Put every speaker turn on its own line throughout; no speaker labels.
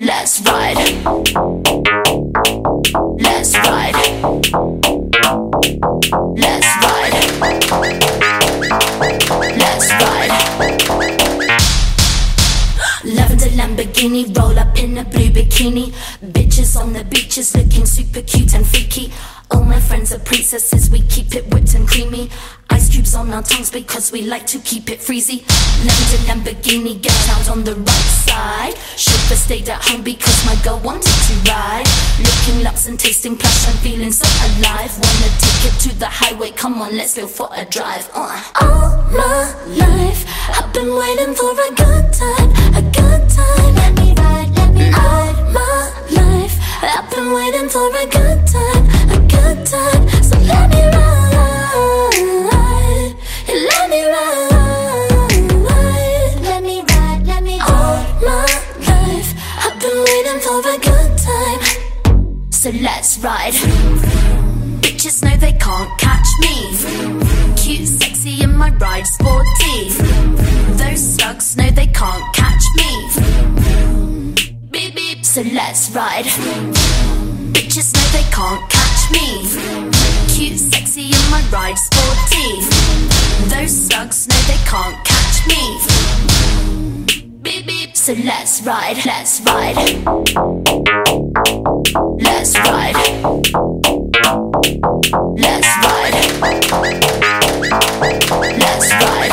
Let's ride. Let's ride. Let's ride. Let's ride. Lavender Lamborghini, roll up in a blue bikini. Bitches on the beaches looking super cute and freaky. All my friends are princesses, we keep it whipped and creamy. Ice cubes on our tongues because we like to keep it freezy. Lavender Lamborghini, get out on the right side. Chauffeur stayed at home because my girl wanted to ride. Looking laps and tasting plush, I'm feeling so alive. Wanna take it to the highway, come on, let's go for a drive. Uh. All my life, I've been waiting for a good time, a So let's ride. Bitches know they can't catch me. Cute, sexy in my ride, sporty. Those slugs know they can't catch me. Beep beep. So let's ride. Bitches know they can't catch me. Cute, sexy in my ride, sporty. Those slugs know they can't catch me. So let's ride, let's ride. Let's ride. Let's ride. Let's ride.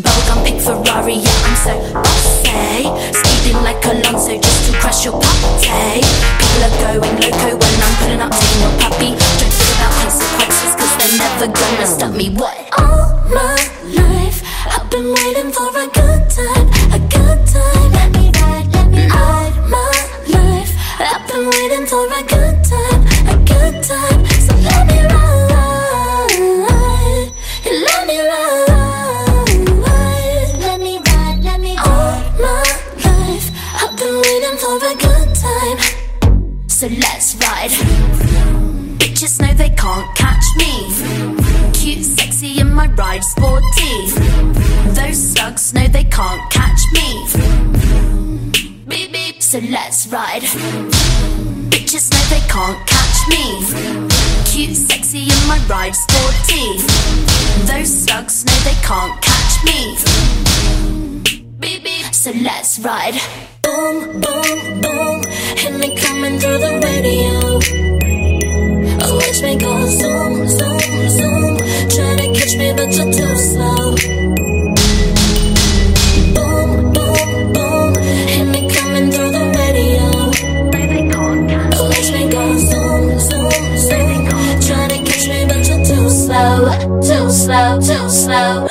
Bubblegum pink Ferrari, yeah, I'm so bossy. Speeding like Alonso just to crush your party. People are going loco when I'm pulling up to your puppy. Don't think about consequences, cause they're never gonna stop me. What? I've been waiting for a good time, a good time. Let me ride, let me ride. My life, I've been waiting for a good time, a good time. So let me ride, let me ride, let me ride, let me ride. All my life, I've been waiting for a good time. So let's ride. Bitches know they can't catch me. Cute, my ride, sporty. Those slugs know they can't catch me. Beep beep. So let's ride. Bitches know they can't catch me. Cute, sexy in my ride, sporty. Those slugs know they can't catch me. Beep beep. So let's ride. Boom, boom, boom. Hit me coming through the radio. Too slow, too slow.